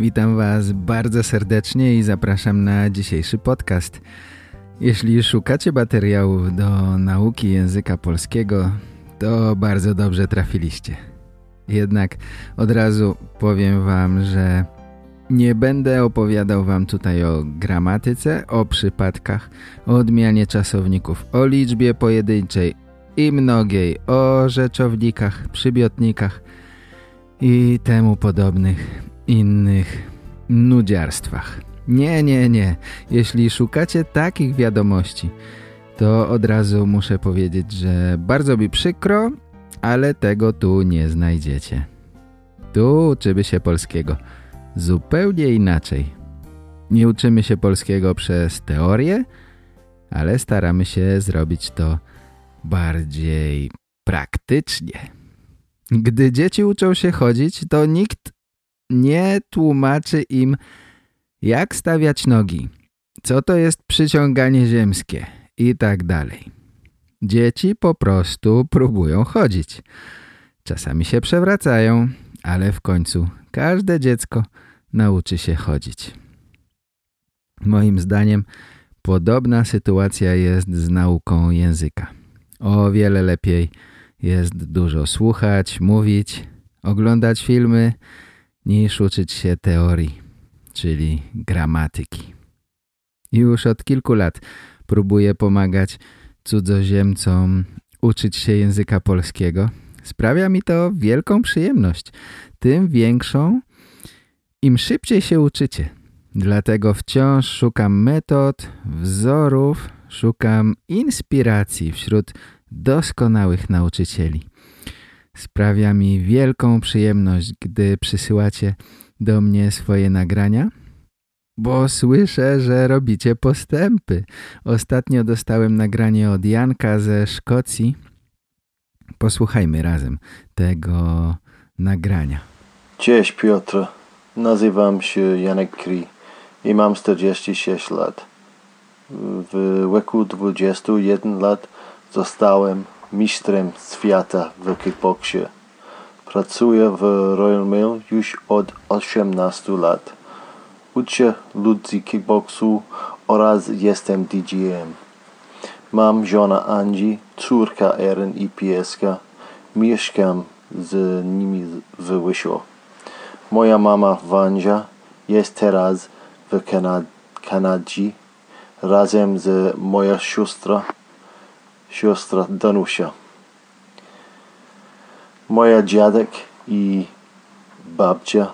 witam was bardzo serdecznie i zapraszam na dzisiejszy podcast. Jeśli szukacie materiałów do nauki języka polskiego, to bardzo dobrze trafiliście. Jednak od razu powiem wam, że nie będę opowiadał wam tutaj o gramatyce, o przypadkach, o odmianie czasowników, o liczbie pojedynczej i mnogiej, o rzeczownikach, przybiotnikach i temu podobnych innych nudziarstwach. Nie, nie, nie. Jeśli szukacie takich wiadomości, to od razu muszę powiedzieć, że bardzo mi przykro, ale tego tu nie znajdziecie. Tu uczymy się polskiego zupełnie inaczej. Nie uczymy się polskiego przez teorię, ale staramy się zrobić to bardziej praktycznie. Gdy dzieci uczą się chodzić, to nikt nie tłumaczy im, jak stawiać nogi, co to jest przyciąganie ziemskie i tak dalej. Dzieci po prostu próbują chodzić. Czasami się przewracają, ale w końcu każde dziecko nauczy się chodzić. Moim zdaniem podobna sytuacja jest z nauką języka. O wiele lepiej jest dużo słuchać, mówić, oglądać filmy, niż uczyć się teorii, czyli gramatyki. Już od kilku lat próbuję pomagać cudzoziemcom uczyć się języka polskiego. Sprawia mi to wielką przyjemność. Tym większą, im szybciej się uczycie. Dlatego wciąż szukam metod, wzorów, szukam inspiracji wśród doskonałych nauczycieli. Sprawia mi wielką przyjemność, gdy przysyłacie do mnie swoje nagrania, bo słyszę, że robicie postępy. Ostatnio dostałem nagranie od Janka ze Szkocji. Posłuchajmy razem tego nagrania. Cześć Piotr, nazywam się Janek Kri i mam 46 lat. W wieku 21 lat zostałem mistrzem świata w kickboxie. Pracuję w Royal Mail już od 18 lat. Uczę ludzi kickboxu oraz jestem DJem. Mam żona Angie, córka Erin i pieska. Mieszkam z nimi w Wisło. Moja mama Wanja jest teraz w Kanad Kanadzie razem z moja siostra siostra Danusia. Moja dziadek i babcia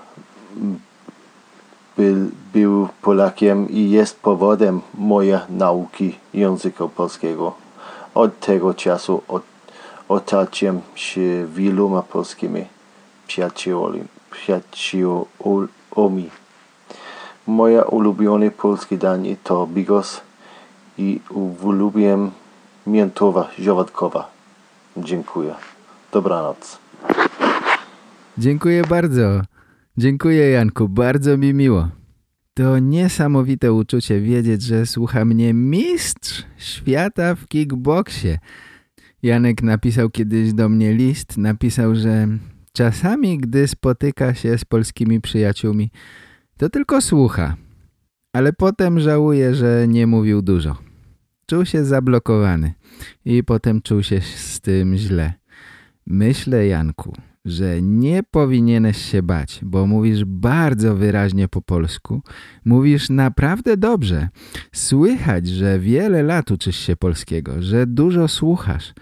był, był Polakiem i jest powodem mojej nauki języka polskiego. Od tego czasu otaczam się wieloma polskimi przyjaciółmi. Moja ulubione polskie danie to bigos i uwielbiam miętowa, ziowatkowa. Dziękuję. Dobranoc. Dziękuję bardzo. Dziękuję Janku, bardzo mi miło. To niesamowite uczucie wiedzieć, że słucha mnie mistrz świata w kickboxie. Janek napisał kiedyś do mnie list, napisał, że czasami gdy spotyka się z polskimi przyjaciółmi, to tylko słucha, ale potem żałuje, że nie mówił dużo. Czuł się zablokowany i potem czuł się z tym źle. Myślę, Janku, że nie powinieneś się bać, bo mówisz bardzo wyraźnie po polsku. Mówisz naprawdę dobrze. Słychać, że wiele lat uczysz się polskiego, że dużo słuchasz.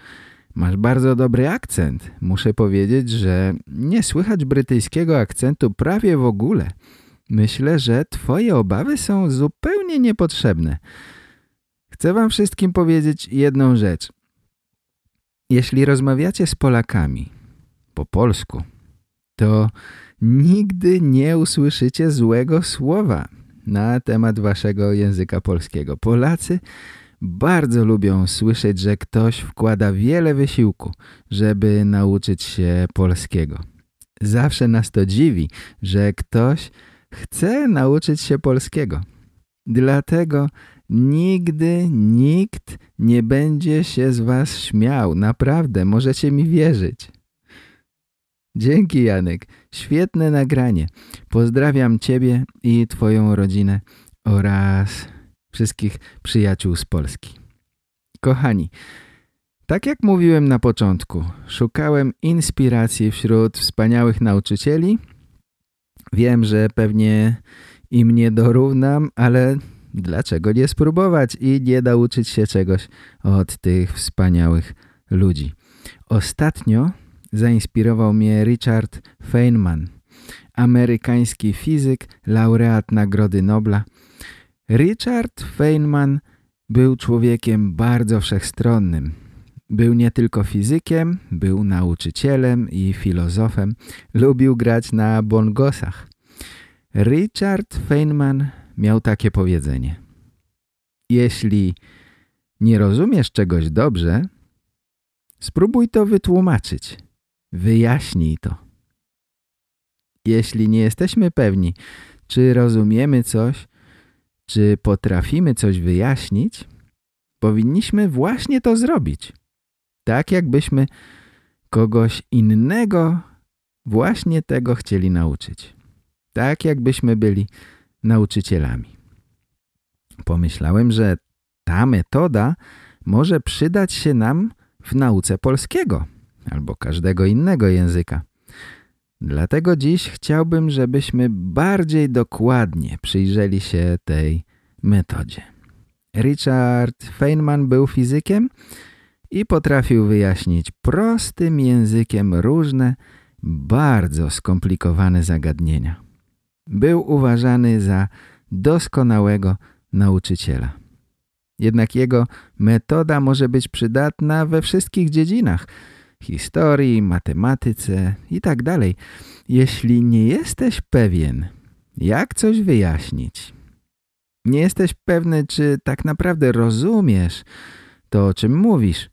Masz bardzo dobry akcent. Muszę powiedzieć, że nie słychać brytyjskiego akcentu prawie w ogóle. Myślę, że twoje obawy są zupełnie niepotrzebne. Chcę wam wszystkim powiedzieć jedną rzecz. Jeśli rozmawiacie z Polakami po polsku, to nigdy nie usłyszycie złego słowa na temat waszego języka polskiego. Polacy bardzo lubią słyszeć, że ktoś wkłada wiele wysiłku, żeby nauczyć się polskiego. Zawsze nas to dziwi, że ktoś chce nauczyć się polskiego. Dlatego nigdy nikt nie będzie się z was śmiał. Naprawdę, możecie mi wierzyć. Dzięki Janek. Świetne nagranie. Pozdrawiam Ciebie i Twoją rodzinę oraz wszystkich przyjaciół z Polski. Kochani, tak jak mówiłem na początku, szukałem inspiracji wśród wspaniałych nauczycieli. Wiem, że pewnie im nie dorównam, ale dlaczego nie spróbować i nie nauczyć się czegoś od tych wspaniałych ludzi. Ostatnio zainspirował mnie Richard Feynman, amerykański fizyk, laureat Nagrody Nobla. Richard Feynman był człowiekiem bardzo wszechstronnym. Był nie tylko fizykiem, był nauczycielem i filozofem. Lubił grać na bongosach. Richard Feynman miał takie powiedzenie. Jeśli nie rozumiesz czegoś dobrze, spróbuj to wytłumaczyć. Wyjaśnij to. Jeśli nie jesteśmy pewni, czy rozumiemy coś, czy potrafimy coś wyjaśnić, powinniśmy właśnie to zrobić. Tak jakbyśmy kogoś innego właśnie tego chcieli nauczyć. Tak jakbyśmy byli nauczycielami. Pomyślałem, że ta metoda może przydać się nam w nauce polskiego albo każdego innego języka. Dlatego dziś chciałbym, żebyśmy bardziej dokładnie przyjrzeli się tej metodzie. Richard Feynman był fizykiem i potrafił wyjaśnić prostym językiem różne, bardzo skomplikowane zagadnienia. Był uważany za doskonałego nauczyciela. Jednak jego metoda może być przydatna we wszystkich dziedzinach – historii, matematyce i tak. Jeśli nie jesteś pewien, jak coś wyjaśnić, nie jesteś pewny, czy tak naprawdę rozumiesz to, o czym mówisz,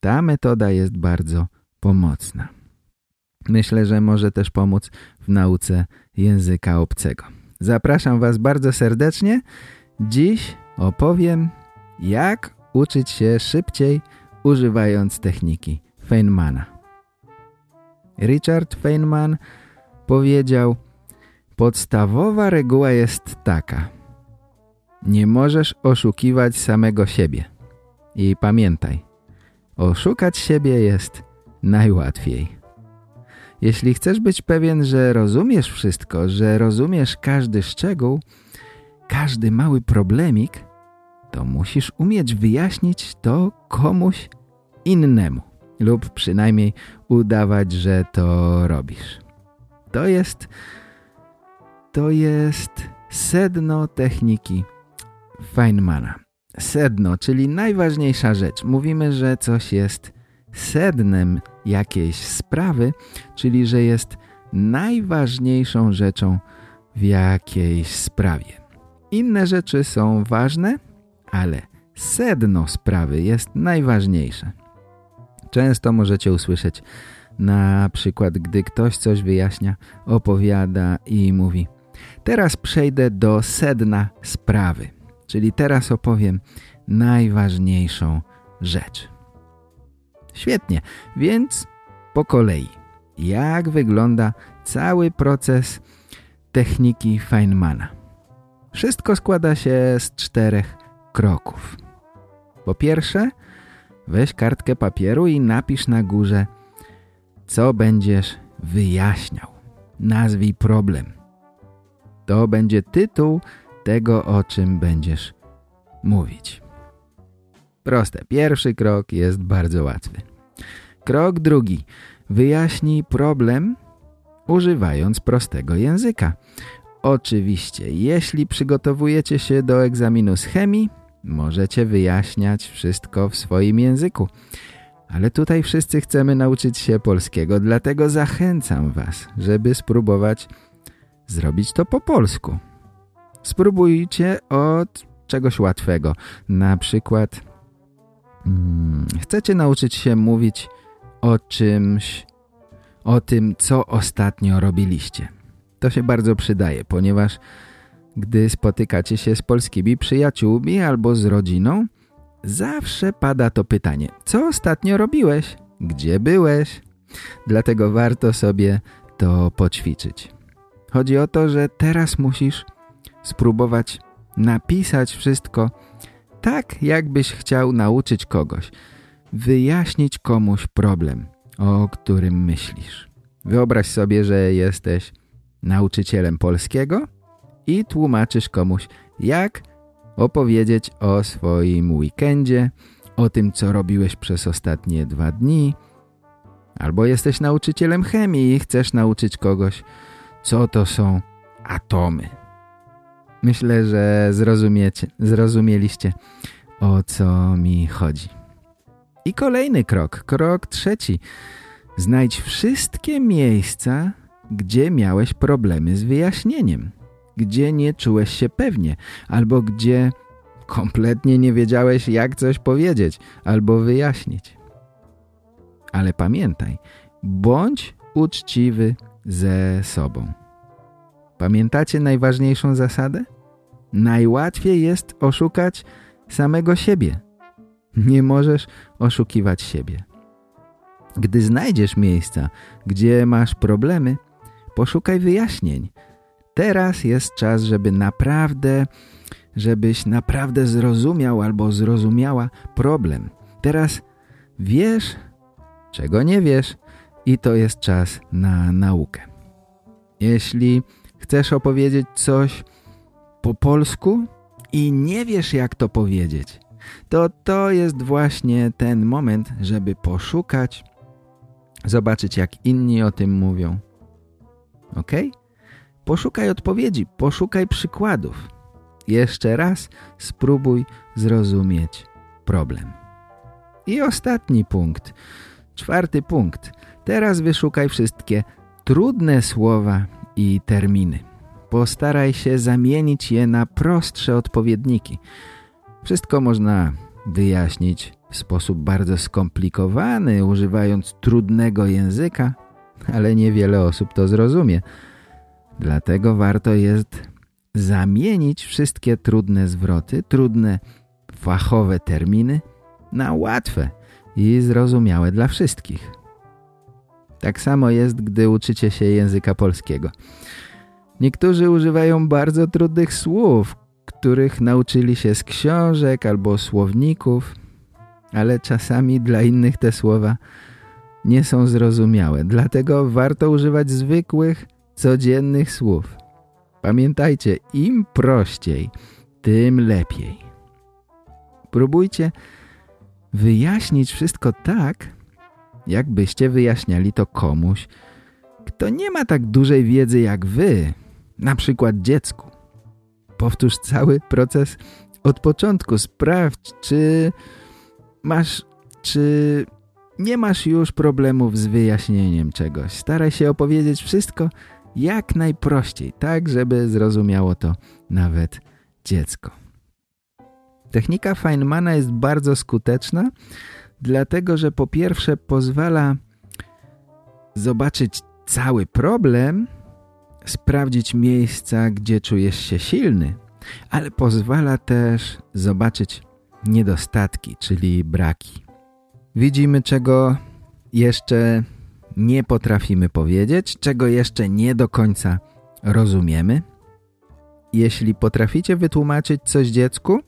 ta metoda jest bardzo pomocna. Myślę, że może też pomóc w nauce języka obcego. Zapraszam Was bardzo serdecznie. Dziś opowiem, jak uczyć się szybciej używając techniki Feynmana. Richard Feynman powiedział Podstawowa reguła jest taka. Nie możesz oszukiwać samego siebie. I pamiętaj, oszukać siebie jest najłatwiej. Jeśli chcesz być pewien, że rozumiesz wszystko, że rozumiesz każdy szczegół, każdy mały problemik, to musisz umieć wyjaśnić to komuś innemu lub przynajmniej udawać, że to robisz. To jest to jest sedno techniki Feynmana. Sedno, czyli najważniejsza rzecz. Mówimy, że coś jest sednem jakiejś sprawy, czyli że jest najważniejszą rzeczą w jakiejś sprawie. Inne rzeczy są ważne, ale sedno sprawy jest najważniejsze. Często możecie usłyszeć na przykład, gdy ktoś coś wyjaśnia, opowiada i mówi Teraz przejdę do sedna sprawy, czyli teraz opowiem najważniejszą rzecz. Świetnie, więc po kolei. Jak wygląda cały proces techniki Feynmana? Wszystko składa się z czterech kroków. Po pierwsze, Weź kartkę papieru i napisz na górze, co będziesz wyjaśniał. Nazwij problem. To będzie tytuł tego, o czym będziesz mówić. Proste. Pierwszy krok jest bardzo łatwy. Krok drugi. Wyjaśnij problem używając prostego języka. Oczywiście, jeśli przygotowujecie się do egzaminu z chemii, Możecie wyjaśniać wszystko w swoim języku. Ale tutaj wszyscy chcemy nauczyć się polskiego, dlatego zachęcam Was, żeby spróbować zrobić to po polsku. Spróbujcie od czegoś łatwego. Na przykład chcecie nauczyć się mówić o czymś, o tym, co ostatnio robiliście. To się bardzo przydaje, ponieważ gdy spotykacie się z polskimi przyjaciółmi albo z rodziną, zawsze pada to pytanie, co ostatnio robiłeś? Gdzie byłeś? Dlatego warto sobie to poćwiczyć. Chodzi o to, że teraz musisz spróbować napisać wszystko tak, jakbyś chciał nauczyć kogoś. Wyjaśnić komuś problem, o którym myślisz. Wyobraź sobie, że jesteś nauczycielem polskiego i tłumaczysz komuś, jak opowiedzieć o swoim weekendzie, o tym, co robiłeś przez ostatnie dwa dni. Albo jesteś nauczycielem chemii i chcesz nauczyć kogoś, co to są atomy. Myślę, że zrozumiecie, zrozumieliście, o co mi chodzi. I kolejny krok, krok trzeci. Znajdź wszystkie miejsca, gdzie miałeś problemy z wyjaśnieniem gdzie nie czułeś się pewnie, albo gdzie kompletnie nie wiedziałeś, jak coś powiedzieć albo wyjaśnić. Ale pamiętaj, bądź uczciwy ze sobą. Pamiętacie najważniejszą zasadę? Najłatwiej jest oszukać samego siebie. Nie możesz oszukiwać siebie. Gdy znajdziesz miejsca, gdzie masz problemy, poszukaj wyjaśnień, Teraz jest czas, żeby naprawdę, żebyś naprawdę zrozumiał albo zrozumiała problem. Teraz wiesz, czego nie wiesz i to jest czas na naukę. Jeśli chcesz opowiedzieć coś po polsku i nie wiesz jak to powiedzieć, to to jest właśnie ten moment, żeby poszukać, zobaczyć jak inni o tym mówią. Ok? Poszukaj odpowiedzi, poszukaj przykładów. Jeszcze raz spróbuj zrozumieć problem. I ostatni punkt, czwarty punkt. Teraz wyszukaj wszystkie trudne słowa i terminy. Postaraj się zamienić je na prostsze odpowiedniki. Wszystko można wyjaśnić w sposób bardzo skomplikowany, używając trudnego języka, ale niewiele osób to zrozumie. Dlatego warto jest zamienić wszystkie trudne zwroty, trudne fachowe terminy na łatwe i zrozumiałe dla wszystkich. Tak samo jest, gdy uczycie się języka polskiego. Niektórzy używają bardzo trudnych słów, których nauczyli się z książek albo słowników, ale czasami dla innych te słowa nie są zrozumiałe. Dlatego warto używać zwykłych, codziennych słów. Pamiętajcie, im prościej, tym lepiej. Próbujcie wyjaśnić wszystko tak, jakbyście wyjaśniali to komuś, kto nie ma tak dużej wiedzy jak wy, przykład dziecku. Powtórz cały proces od początku. Sprawdź, czy masz, czy nie masz już problemów z wyjaśnieniem czegoś. Staraj się opowiedzieć wszystko jak najprościej, tak żeby zrozumiało to nawet dziecko. Technika Feynmana jest bardzo skuteczna, dlatego że po pierwsze pozwala zobaczyć cały problem, sprawdzić miejsca, gdzie czujesz się silny, ale pozwala też zobaczyć niedostatki, czyli braki. Widzimy, czego jeszcze nie potrafimy powiedzieć, czego jeszcze nie do końca rozumiemy. Jeśli potraficie wytłumaczyć coś dziecku,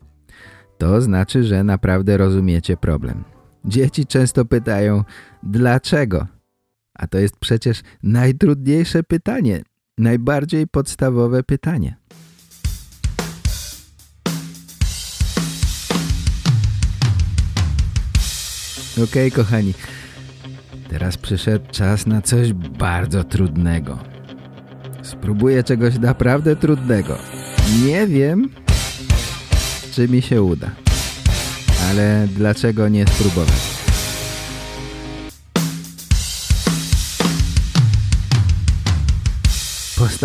to znaczy, że naprawdę rozumiecie problem. Dzieci często pytają, dlaczego? A to jest przecież najtrudniejsze pytanie, najbardziej podstawowe pytanie. Okay, kochani, Teraz przyszedł czas na coś bardzo trudnego. Spróbuję czegoś naprawdę trudnego. Nie wiem, czy mi się uda. Ale dlaczego nie spróbować?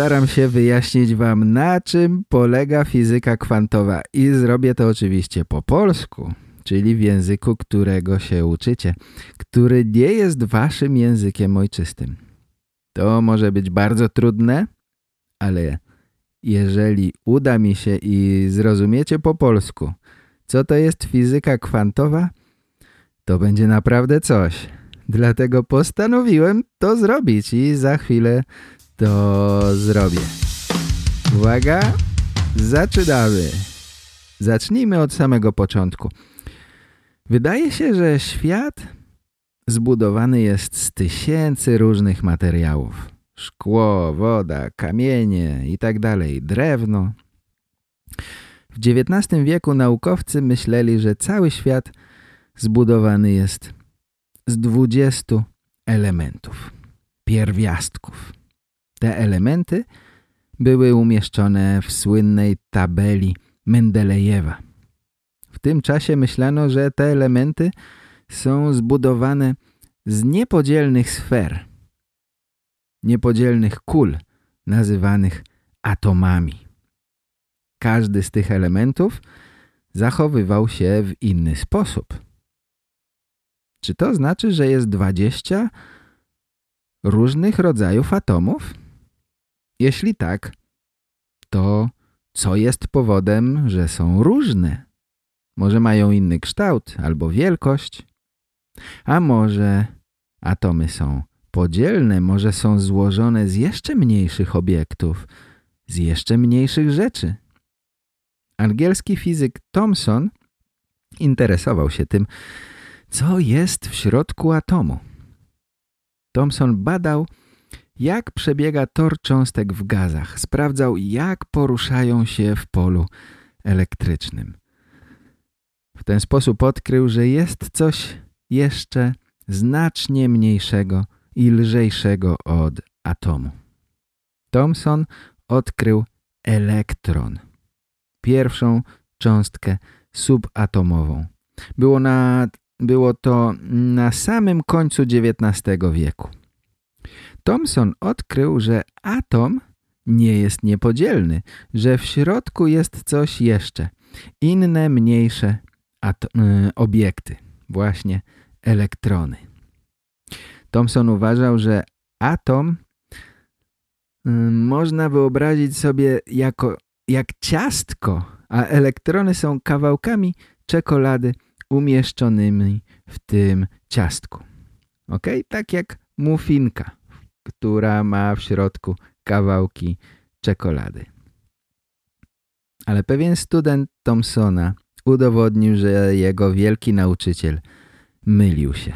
Postaram się wyjaśnić Wam, na czym polega fizyka kwantowa i zrobię to oczywiście po polsku, czyli w języku, którego się uczycie, który nie jest Waszym językiem ojczystym. To może być bardzo trudne, ale jeżeli uda mi się i zrozumiecie po polsku, co to jest fizyka kwantowa, to będzie naprawdę coś. Dlatego postanowiłem to zrobić i za chwilę to zrobię. Uwaga, zaczynamy. Zacznijmy od samego początku. Wydaje się, że świat zbudowany jest z tysięcy różnych materiałów. Szkło, woda, kamienie i tak dalej, drewno. W XIX wieku naukowcy myśleli, że cały świat zbudowany jest z 20 elementów, pierwiastków. Te elementy były umieszczone w słynnej tabeli Mendelejewa. W tym czasie myślano, że te elementy są zbudowane z niepodzielnych sfer, niepodzielnych kul, nazywanych atomami. Każdy z tych elementów zachowywał się w inny sposób. Czy to znaczy, że jest 20 różnych rodzajów atomów? Jeśli tak, to co jest powodem, że są różne? Może mają inny kształt albo wielkość? A może atomy są podzielne, może są złożone z jeszcze mniejszych obiektów, z jeszcze mniejszych rzeczy? Angielski fizyk Thomson interesował się tym, co jest w środku atomu. Thomson badał, jak przebiega tor cząstek w gazach. Sprawdzał, jak poruszają się w polu elektrycznym. W ten sposób odkrył, że jest coś jeszcze znacznie mniejszego i lżejszego od atomu. Thomson odkrył elektron, pierwszą cząstkę subatomową. Było, na, było to na samym końcu XIX wieku. Thomson odkrył, że atom nie jest niepodzielny, że w środku jest coś jeszcze, inne mniejsze y, obiekty, właśnie elektrony. Thomson uważał, że atom y, można wyobrazić sobie jako jak ciastko, a elektrony są kawałkami czekolady umieszczonymi w tym ciastku. Ok? Tak jak mufinka która ma w środku kawałki czekolady. Ale pewien student Thompsona udowodnił, że jego wielki nauczyciel mylił się.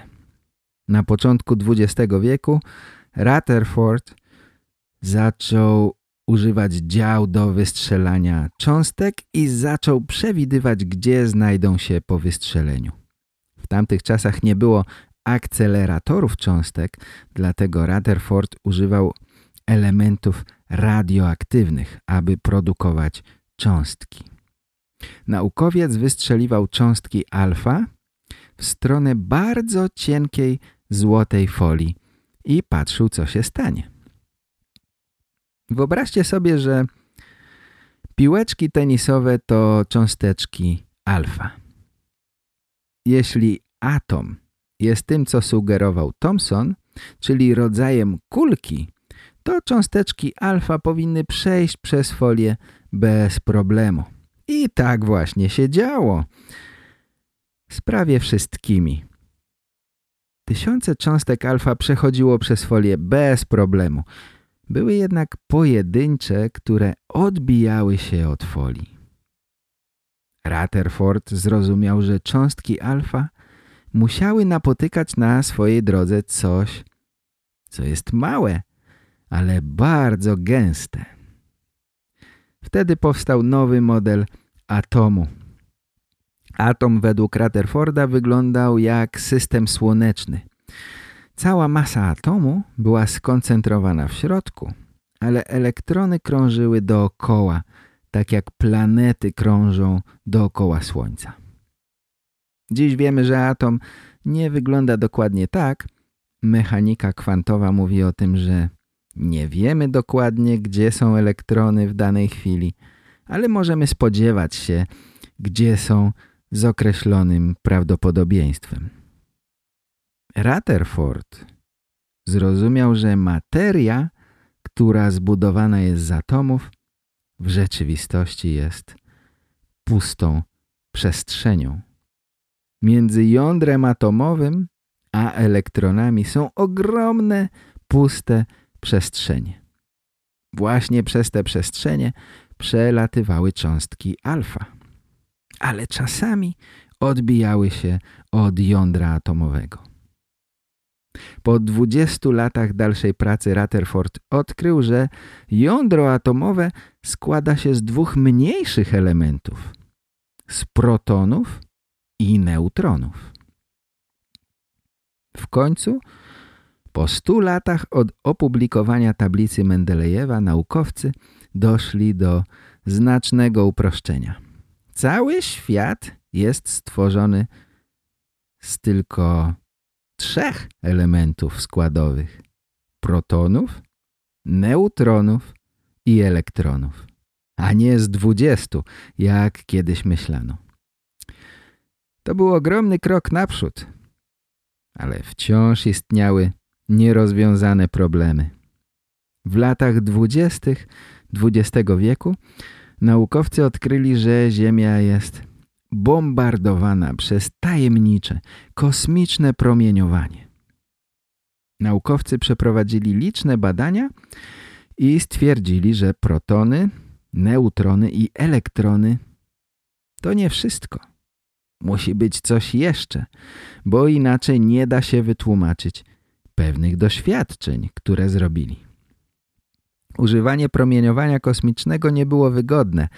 Na początku XX wieku Rutherford zaczął używać dział do wystrzelania cząstek i zaczął przewidywać, gdzie znajdą się po wystrzeleniu. W tamtych czasach nie było akceleratorów cząstek, dlatego Rutherford używał elementów radioaktywnych, aby produkować cząstki. Naukowiec wystrzeliwał cząstki alfa w stronę bardzo cienkiej złotej folii i patrzył, co się stanie. Wyobraźcie sobie, że piłeczki tenisowe to cząsteczki alfa. Jeśli atom jest tym, co sugerował Thomson, czyli rodzajem kulki, to cząsteczki alfa powinny przejść przez folię bez problemu. I tak właśnie się działo. Z prawie wszystkimi. Tysiące cząstek alfa przechodziło przez folię bez problemu. Były jednak pojedyncze, które odbijały się od folii. Rutherford zrozumiał, że cząstki alfa musiały napotykać na swojej drodze coś, co jest małe, ale bardzo gęste. Wtedy powstał nowy model atomu. Atom według Rutherforda wyglądał jak system słoneczny. Cała masa atomu była skoncentrowana w środku, ale elektrony krążyły dookoła, tak jak planety krążą dookoła Słońca. Dziś wiemy, że atom nie wygląda dokładnie tak. Mechanika kwantowa mówi o tym, że Nie wiemy dokładnie, gdzie są elektrony w danej chwili, ale możemy spodziewać się, gdzie są z określonym prawdopodobieństwem. Rutherford zrozumiał, że materia, która zbudowana jest z atomów, w rzeczywistości jest pustą przestrzenią. Między jądrem atomowym a elektronami są ogromne, puste przestrzenie. Właśnie przez te przestrzenie przelatywały cząstki alfa, ale czasami odbijały się od jądra atomowego. Po 20 latach dalszej pracy Rutherford odkrył, że jądro atomowe składa się z dwóch mniejszych elementów – z protonów i neutronów. W końcu, po 100 latach od opublikowania tablicy Mendelejewa, naukowcy doszli do znacznego uproszczenia. Cały świat jest stworzony z tylko trzech elementów składowych. Protonów, neutronów i elektronów. A nie z dwudziestu, jak kiedyś myślano. To był ogromny krok naprzód, ale wciąż istniały nierozwiązane problemy. W latach dwudziestych XX wieku naukowcy odkryli, że Ziemia jest bombardowana przez tajemnicze, kosmiczne promieniowanie. Naukowcy przeprowadzili liczne badania i stwierdzili, że protony, neutrony i elektrony to nie wszystko. Musi być coś jeszcze, bo inaczej nie da się wytłumaczyć pewnych doświadczeń, które zrobili. Używanie promieniowania kosmicznego nie było wygodne.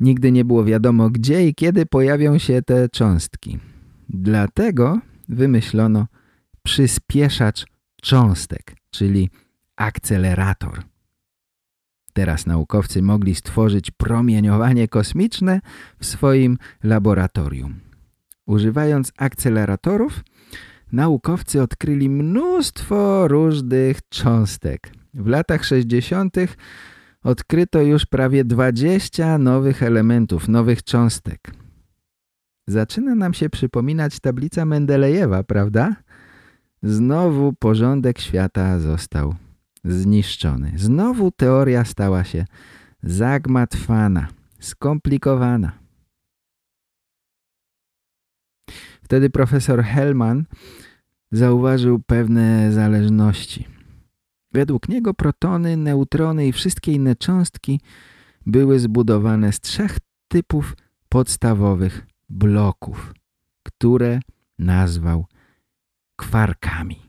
Nigdy nie było wiadomo, gdzie i kiedy pojawią się te cząstki. Dlatego wymyślono przyspieszacz cząstek, czyli akcelerator. Teraz naukowcy mogli stworzyć promieniowanie kosmiczne w swoim laboratorium. Używając akceleratorów, naukowcy odkryli mnóstwo różnych cząstek. W latach 60. odkryto już prawie 20 nowych elementów, nowych cząstek. Zaczyna nam się przypominać tablica Mendelejewa, prawda? Znowu porządek świata został zniszczony. Znowu teoria stała się zagmatwana, skomplikowana. Wtedy profesor Hellman zauważył pewne zależności. Według niego protony, neutrony i wszystkie inne cząstki były zbudowane z trzech typów podstawowych bloków, które nazwał kwarkami.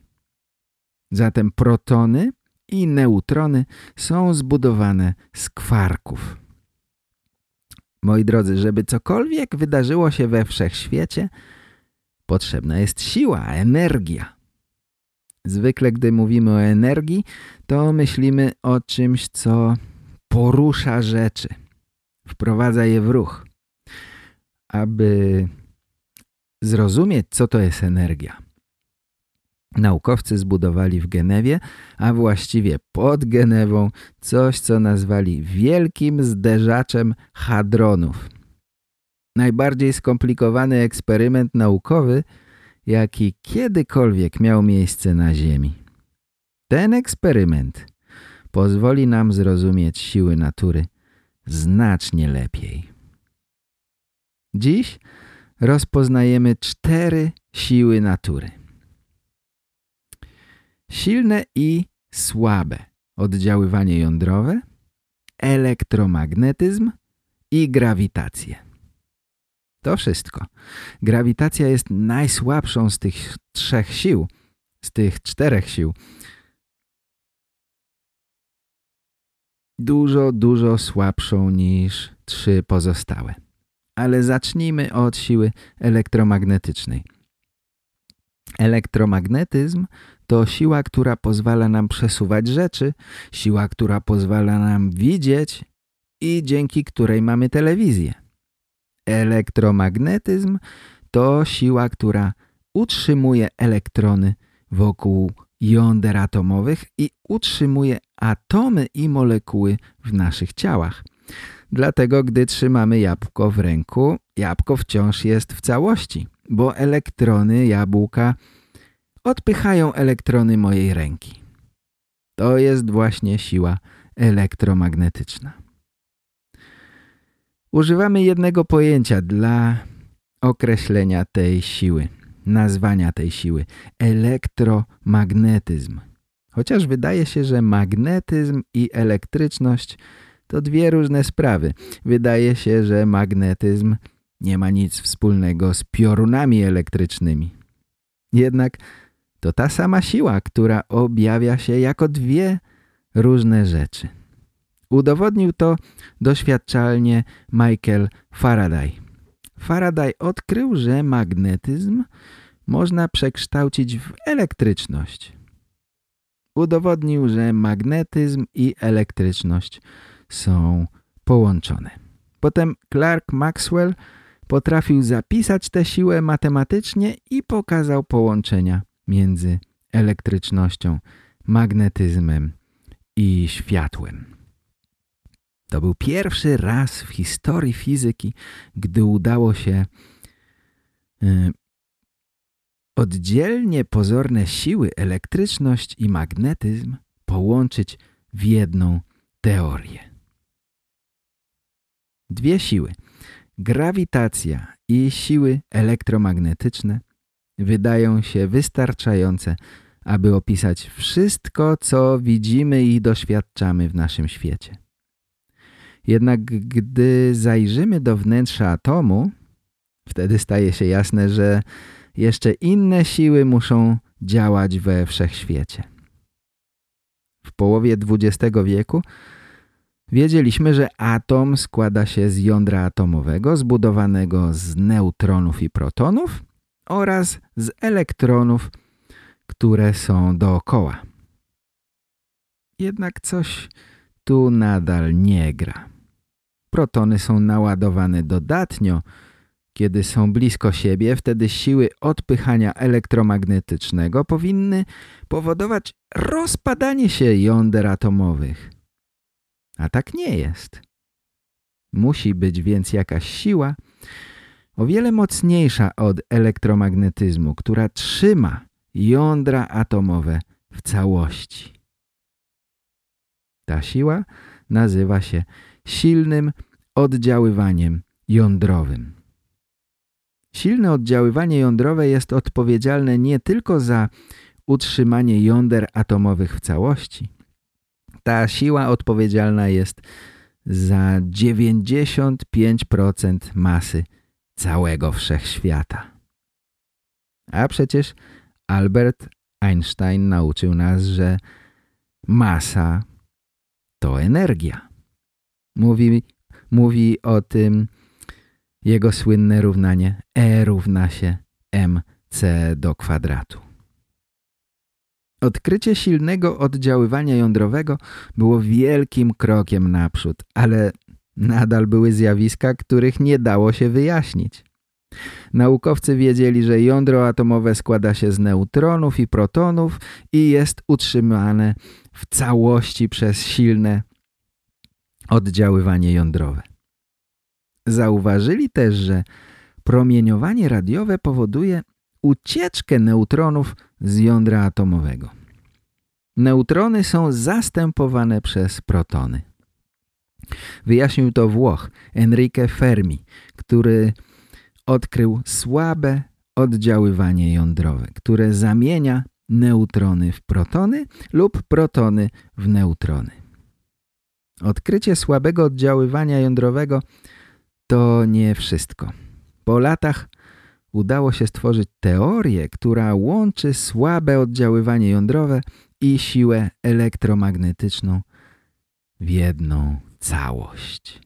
Zatem protony i neutrony są zbudowane z kwarków. Moi drodzy, żeby cokolwiek wydarzyło się we wszechświecie, potrzebna jest siła, energia. Zwykle, gdy mówimy o energii, to myślimy o czymś, co porusza rzeczy, wprowadza je w ruch. Aby zrozumieć, co to jest energia, naukowcy zbudowali w Genewie, a właściwie pod Genewą, coś, co nazwali wielkim zderzaczem hadronów. Najbardziej skomplikowany eksperyment naukowy, jaki kiedykolwiek miał miejsce na Ziemi. Ten eksperyment pozwoli nam zrozumieć siły natury znacznie lepiej. Dziś rozpoznajemy cztery siły natury. Silne i słabe oddziaływanie jądrowe, elektromagnetyzm i grawitację. To wszystko. Grawitacja jest najsłabszą z tych trzech sił, z tych czterech sił. Dużo, dużo słabszą niż trzy pozostałe. Ale zacznijmy od siły elektromagnetycznej. Elektromagnetyzm to siła, która pozwala nam przesuwać rzeczy, siła, która pozwala nam widzieć i dzięki której mamy telewizję. Elektromagnetyzm to siła, która utrzymuje elektrony wokół jąder atomowych i utrzymuje atomy i molekuły w naszych ciałach. Dlatego, gdy trzymamy jabłko w ręku, jabłko wciąż jest w całości, bo elektrony jabłka odpychają elektrony mojej ręki. To jest właśnie siła elektromagnetyczna. Używamy jednego pojęcia dla określenia tej siły, nazwania tej siły – elektromagnetyzm. Chociaż wydaje się, że magnetyzm i elektryczność to dwie różne sprawy. Wydaje się, że magnetyzm nie ma nic wspólnego z piorunami elektrycznymi. Jednak to ta sama siła, która objawia się jako dwie różne rzeczy. Udowodnił to doświadczalnie Michael Faraday. Faraday odkrył, że magnetyzm można przekształcić w elektryczność. Udowodnił, że magnetyzm i elektryczność są połączone. Potem Clark Maxwell potrafił zapisać tę siłę matematycznie i pokazał połączenia między elektrycznością, magnetyzmem i światłem. To był pierwszy raz w historii fizyki, gdy udało się y, oddzielnie pozorne siły, elektryczność i magnetyzm połączyć w jedną teorię. Dwie siły, grawitacja i siły elektromagnetyczne wydają się wystarczające, aby opisać wszystko, co widzimy i doświadczamy w naszym świecie. Jednak gdy zajrzymy do wnętrza atomu, wtedy staje się jasne, że jeszcze inne siły muszą działać we wszechświecie. W połowie XX wieku wiedzieliśmy, że atom składa się z jądra atomowego zbudowanego z neutronów i protonów oraz z elektronów, które są dookoła. Jednak coś tu nadal nie gra. Protony są naładowane dodatnio, kiedy są blisko siebie, wtedy siły odpychania elektromagnetycznego powinny powodować rozpadanie się jąder atomowych. A tak nie jest. Musi być więc jakaś siła, o wiele mocniejsza od elektromagnetyzmu, która trzyma jądra atomowe w całości. Ta siła nazywa się silnym oddziaływaniem jądrowym. Silne oddziaływanie jądrowe jest odpowiedzialne nie tylko za utrzymanie jąder atomowych w całości. Ta siła odpowiedzialna jest za 95% masy całego wszechświata. A przecież Albert Einstein nauczył nas, że masa to energia. Mówi, mówi o tym jego słynne równanie E równa się mc do kwadratu. Odkrycie silnego oddziaływania jądrowego było wielkim krokiem naprzód, ale nadal były zjawiska, których nie dało się wyjaśnić. Naukowcy wiedzieli, że jądro atomowe składa się z neutronów i protonów i jest utrzymane w całości przez silne oddziaływanie jądrowe. Zauważyli też, że promieniowanie radiowe powoduje ucieczkę neutronów z jądra atomowego. Neutrony są zastępowane przez protony. Wyjaśnił to Włoch Enrique Fermi, który odkrył słabe oddziaływanie jądrowe, które zamienia neutrony w protony lub protony w neutrony. Odkrycie słabego oddziaływania jądrowego to nie wszystko. Po latach udało się stworzyć teorię, która łączy słabe oddziaływanie jądrowe i siłę elektromagnetyczną w jedną całość.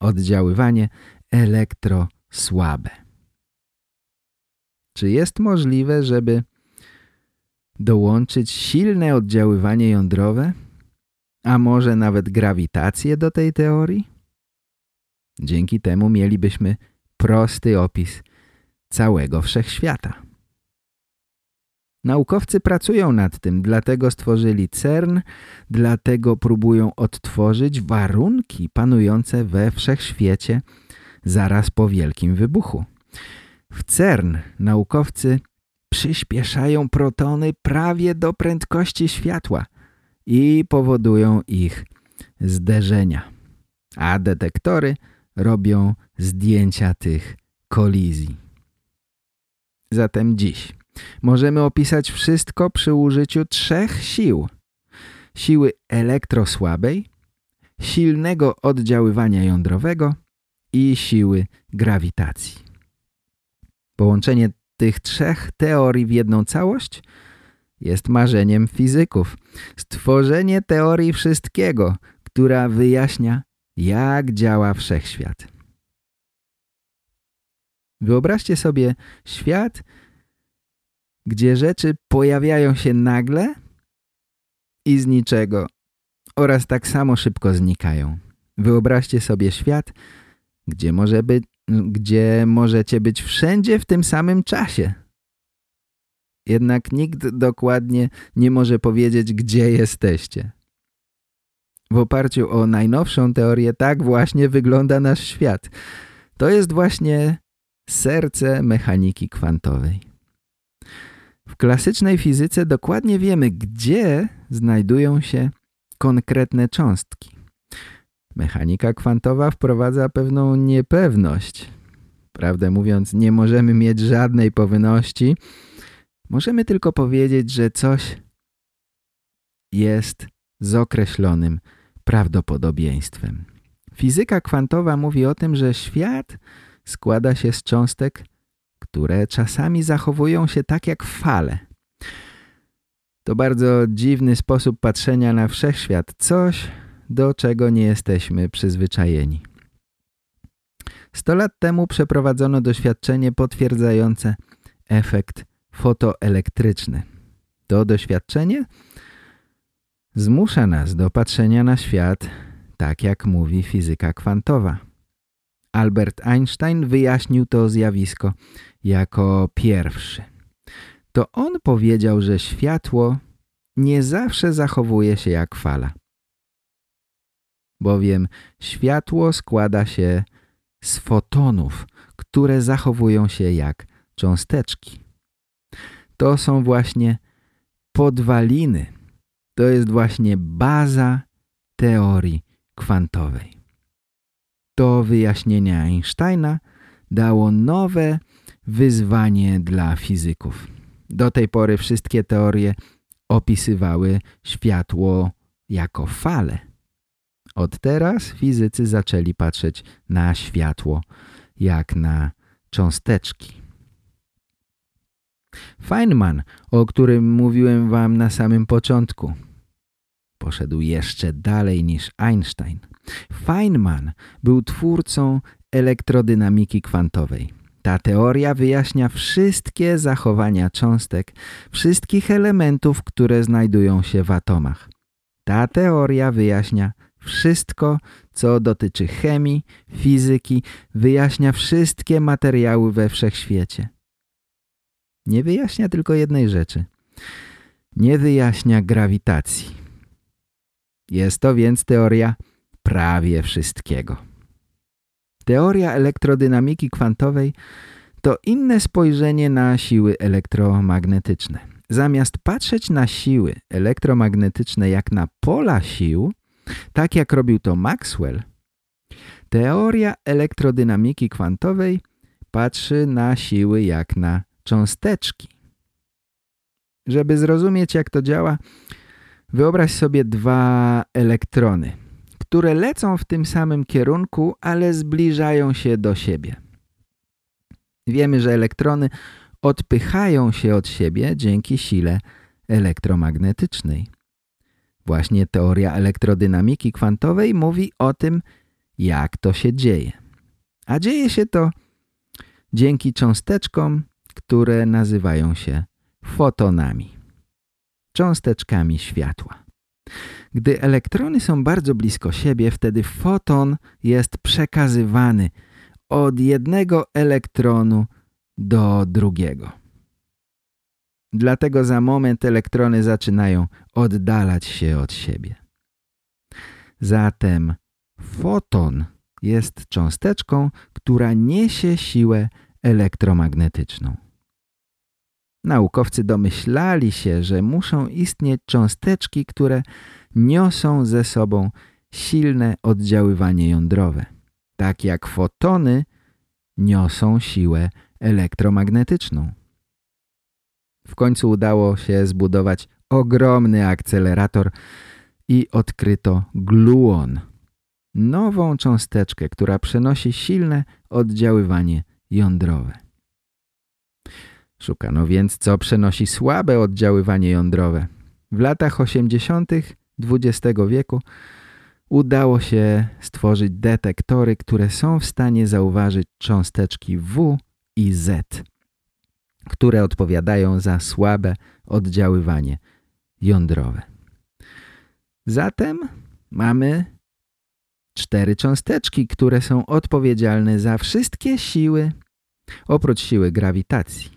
Oddziaływanie elektrosłabe. Czy jest możliwe, żeby dołączyć silne oddziaływanie jądrowe, a może nawet grawitację do tej teorii? Dzięki temu mielibyśmy prosty opis całego wszechświata. Naukowcy pracują nad tym, dlatego stworzyli CERN, dlatego próbują odtworzyć warunki panujące we wszechświecie zaraz po wielkim wybuchu. W CERN naukowcy przyspieszają protony prawie do prędkości światła i powodują ich zderzenia. A detektory robią zdjęcia tych kolizji. Zatem dziś możemy opisać wszystko przy użyciu trzech sił. Siły elektrosłabej, silnego oddziaływania jądrowego i siły grawitacji. Połączenie tych trzech teorii w jedną całość jest marzeniem fizyków. Stworzenie teorii wszystkiego, która wyjaśnia, jak działa wszechświat. Wyobraźcie sobie świat, gdzie rzeczy pojawiają się nagle i z niczego oraz tak samo szybko znikają. Wyobraźcie sobie świat, gdzie, może być, gdzie możecie być wszędzie w tym samym czasie. Jednak nikt dokładnie nie może powiedzieć, gdzie jesteście. W oparciu o najnowszą teorię tak właśnie wygląda nasz świat. To jest właśnie serce mechaniki kwantowej. W klasycznej fizyce dokładnie wiemy, gdzie znajdują się konkretne cząstki. Mechanika kwantowa wprowadza pewną niepewność. Prawdę mówiąc, nie możemy mieć żadnej powinności. Możemy tylko powiedzieć, że coś jest z określonym prawdopodobieństwem. Fizyka kwantowa mówi o tym, że świat składa się z cząstek, które czasami zachowują się tak jak fale. To bardzo dziwny sposób patrzenia na wszechświat, coś, do czego nie jesteśmy przyzwyczajeni. Sto lat temu przeprowadzono doświadczenie potwierdzające efekt fotoelektryczny. To doświadczenie zmusza nas do patrzenia na świat tak jak mówi fizyka kwantowa. Albert Einstein wyjaśnił to zjawisko jako pierwszy. To on powiedział, że światło nie zawsze zachowuje się jak fala. Bowiem światło składa się z fotonów, które zachowują się jak cząsteczki. To są właśnie podwaliny. To jest właśnie baza teorii kwantowej. To wyjaśnienie Einsteina dało nowe wyzwanie dla fizyków. Do tej pory wszystkie teorie opisywały światło jako fale. Od teraz fizycy zaczęli patrzeć na światło jak na cząsteczki. Feynman, o którym mówiłem wam na samym początku, poszedł jeszcze dalej niż Einstein. Feynman był twórcą elektrodynamiki kwantowej. Ta teoria wyjaśnia wszystkie zachowania cząstek, wszystkich elementów, które znajdują się w atomach. Ta teoria wyjaśnia wszystko, co dotyczy chemii, fizyki, wyjaśnia wszystkie materiały we wszechświecie. Nie wyjaśnia tylko jednej rzeczy. Nie wyjaśnia grawitacji. Jest to więc teoria prawie wszystkiego. Teoria elektrodynamiki kwantowej to inne spojrzenie na siły elektromagnetyczne. Zamiast patrzeć na siły elektromagnetyczne jak na pola sił, tak jak robił to Maxwell, teoria elektrodynamiki kwantowej patrzy na siły jak na cząsteczki. Żeby zrozumieć jak to działa, wyobraź sobie dwa elektrony, które lecą w tym samym kierunku, ale zbliżają się do siebie. Wiemy, że elektrony odpychają się od siebie dzięki sile elektromagnetycznej. Właśnie teoria elektrodynamiki kwantowej mówi o tym, jak to się dzieje. A dzieje się to dzięki cząsteczkom, które nazywają się fotonami, cząsteczkami światła. Gdy elektrony są bardzo blisko siebie, wtedy foton jest przekazywany od jednego elektronu do drugiego. Dlatego za moment elektrony zaczynają oddalać się od siebie. Zatem foton jest cząsteczką, która niesie siłę elektromagnetyczną. Naukowcy domyślali się, że muszą istnieć cząsteczki, które niosą ze sobą silne oddziaływanie jądrowe, tak jak fotony niosą siłę elektromagnetyczną. W końcu udało się zbudować ogromny akcelerator i odkryto gluon, nową cząsteczkę, która przenosi silne oddziaływanie jądrowe. Szukano więc, co przenosi słabe oddziaływanie jądrowe. W latach 80. XX wieku udało się stworzyć detektory, które są w stanie zauważyć cząsteczki W i Z, które odpowiadają za słabe oddziaływanie jądrowe. Zatem mamy cztery cząsteczki, które są odpowiedzialne za wszystkie siły oprócz siły grawitacji.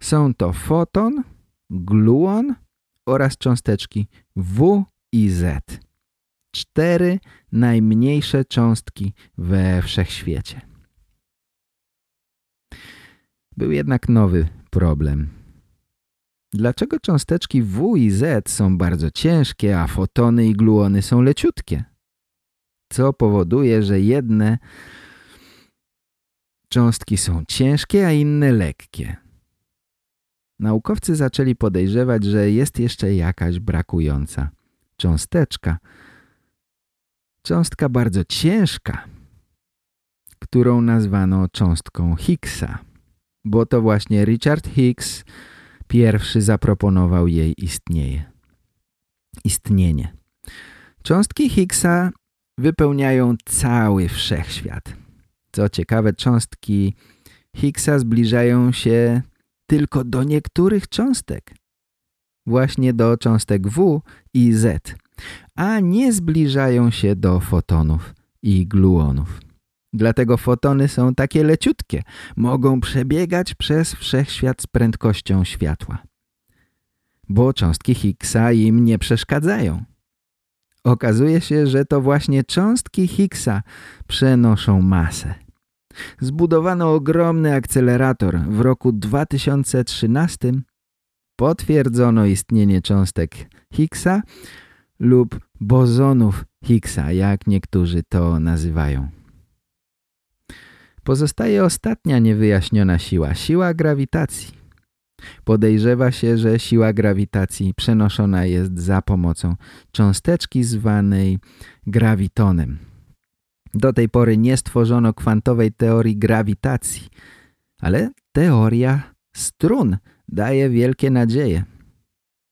Są to foton, gluon oraz cząsteczki W i Z. Cztery najmniejsze cząstki we wszechświecie. Był jednak nowy problem. Dlaczego cząsteczki W i Z są bardzo ciężkie, a fotony i gluony są leciutkie? Co powoduje, że jedne cząstki są ciężkie, a inne lekkie. Naukowcy zaczęli podejrzewać, że jest jeszcze jakaś brakująca cząsteczka. Cząstka bardzo ciężka, którą nazwano cząstką Higgsa, bo to właśnie Richard Higgs pierwszy zaproponował jej istnieje. istnienie. Cząstki Higgsa wypełniają cały wszechświat. Co ciekawe, cząstki Higgsa zbliżają się tylko do niektórych cząstek. Właśnie do cząstek W i Z, a nie zbliżają się do fotonów i gluonów. Dlatego fotony są takie leciutkie, mogą przebiegać przez wszechświat z prędkością światła. Bo cząstki Higgsa im nie przeszkadzają. Okazuje się, że to właśnie cząstki Higgsa przenoszą masę. Zbudowano ogromny akcelerator. W roku 2013 potwierdzono istnienie cząstek Higgsa lub bozonów Higgsa, jak niektórzy to nazywają. Pozostaje ostatnia niewyjaśniona siła, siła grawitacji. Podejrzewa się, że siła grawitacji przenoszona jest za pomocą cząsteczki zwanej grawitonem. Do tej pory nie stworzono kwantowej teorii grawitacji, ale teoria strun daje wielkie nadzieje.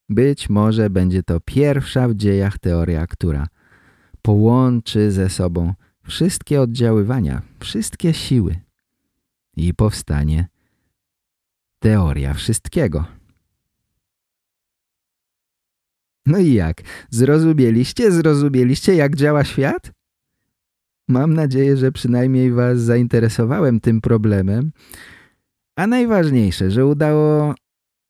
Być może będzie to pierwsza w dziejach teoria, która połączy ze sobą wszystkie oddziaływania, wszystkie siły i powstanie teoria wszystkiego. No i jak? Zrozumieliście? Zrozumieliście jak działa świat? Mam nadzieję, że przynajmniej Was zainteresowałem tym problemem. A najważniejsze, że udało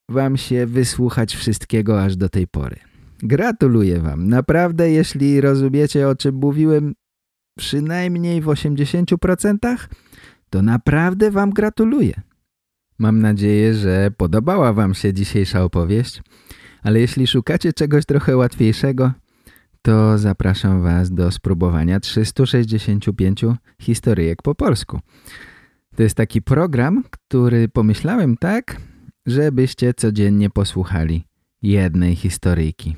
Wam się wysłuchać wszystkiego aż do tej pory. Gratuluję Wam. Naprawdę, jeśli rozumiecie o czym mówiłem przynajmniej w 80%, to naprawdę Wam gratuluję. Mam nadzieję, że podobała Wam się dzisiejsza opowieść, ale jeśli szukacie czegoś trochę łatwiejszego, to zapraszam Was do spróbowania 365 historyjek po polsku. To jest taki program, który pomyślałem tak, żebyście codziennie posłuchali jednej historyjki.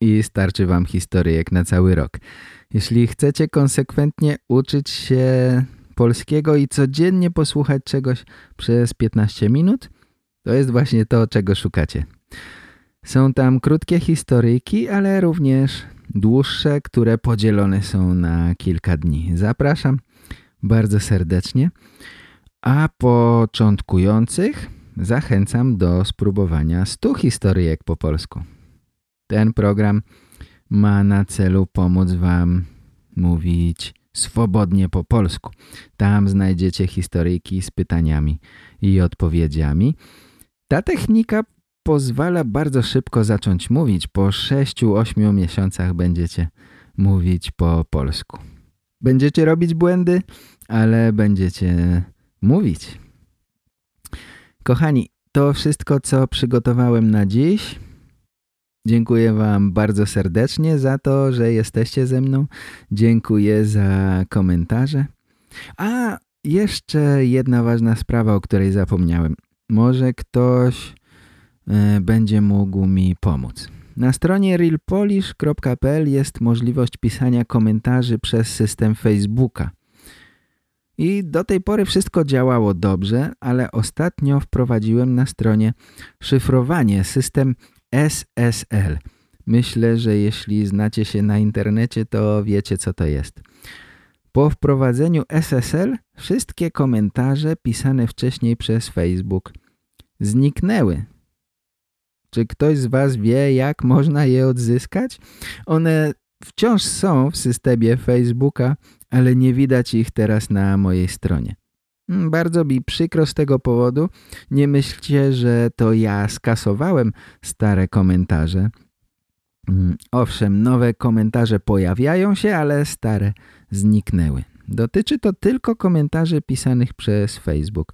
I starczy Wam historyjek na cały rok. Jeśli chcecie konsekwentnie uczyć się polskiego i codziennie posłuchać czegoś przez 15 minut, to jest właśnie to, czego szukacie. Są tam krótkie historyjki, ale również dłuższe, które podzielone są na kilka dni. Zapraszam bardzo serdecznie. A początkujących zachęcam do spróbowania 100 historyjek po polsku. Ten program ma na celu pomóc Wam mówić swobodnie po polsku. Tam znajdziecie historyjki z pytaniami i odpowiedziami. Ta technika pozwala bardzo szybko zacząć mówić. Po 6-8 miesiącach będziecie mówić po polsku. Będziecie robić błędy, ale będziecie mówić. Kochani, to wszystko, co przygotowałem na dziś. Dziękuję Wam bardzo serdecznie za to, że jesteście ze mną. Dziękuję za komentarze. A jeszcze jedna ważna sprawa, o której zapomniałem. Może ktoś będzie mógł mi pomóc. Na stronie realpolish.pl jest możliwość pisania komentarzy przez system Facebooka. I do tej pory wszystko działało dobrze, ale ostatnio wprowadziłem na stronie szyfrowanie, system SSL. Myślę, że jeśli znacie się na internecie, to wiecie co to jest. Po wprowadzeniu SSL wszystkie komentarze pisane wcześniej przez Facebook zniknęły. Czy ktoś z Was wie, jak można je odzyskać? One wciąż są w systemie Facebooka, ale nie widać ich teraz na mojej stronie. Mm, bardzo mi przykro z tego powodu. Nie myślcie, że to ja skasowałem stare komentarze. Mm, owszem, nowe komentarze pojawiają się, ale stare zniknęły. Dotyczy to tylko komentarzy pisanych przez Facebook.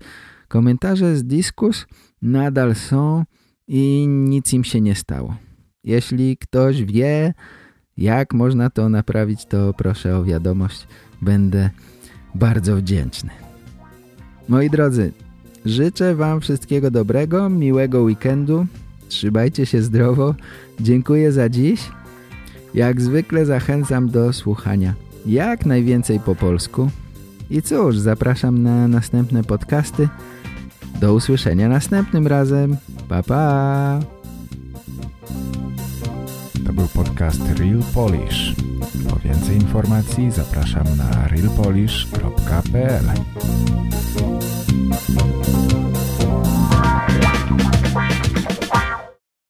Komentarze z Diskus nadal są i nic im się nie stało. Jeśli ktoś wie, jak można to naprawić, to proszę o wiadomość. Będę bardzo wdzięczny. Moi drodzy, życzę Wam wszystkiego dobrego, miłego weekendu. Trzymajcie się zdrowo. Dziękuję za dziś. Jak zwykle zachęcam do słuchania jak najwięcej po polsku. I cóż, zapraszam na następne podcasty. Do usłyszenia następnym razem. Pa, pa. To był podcast Real Polish. Po więcej informacji zapraszam na realpolish.pl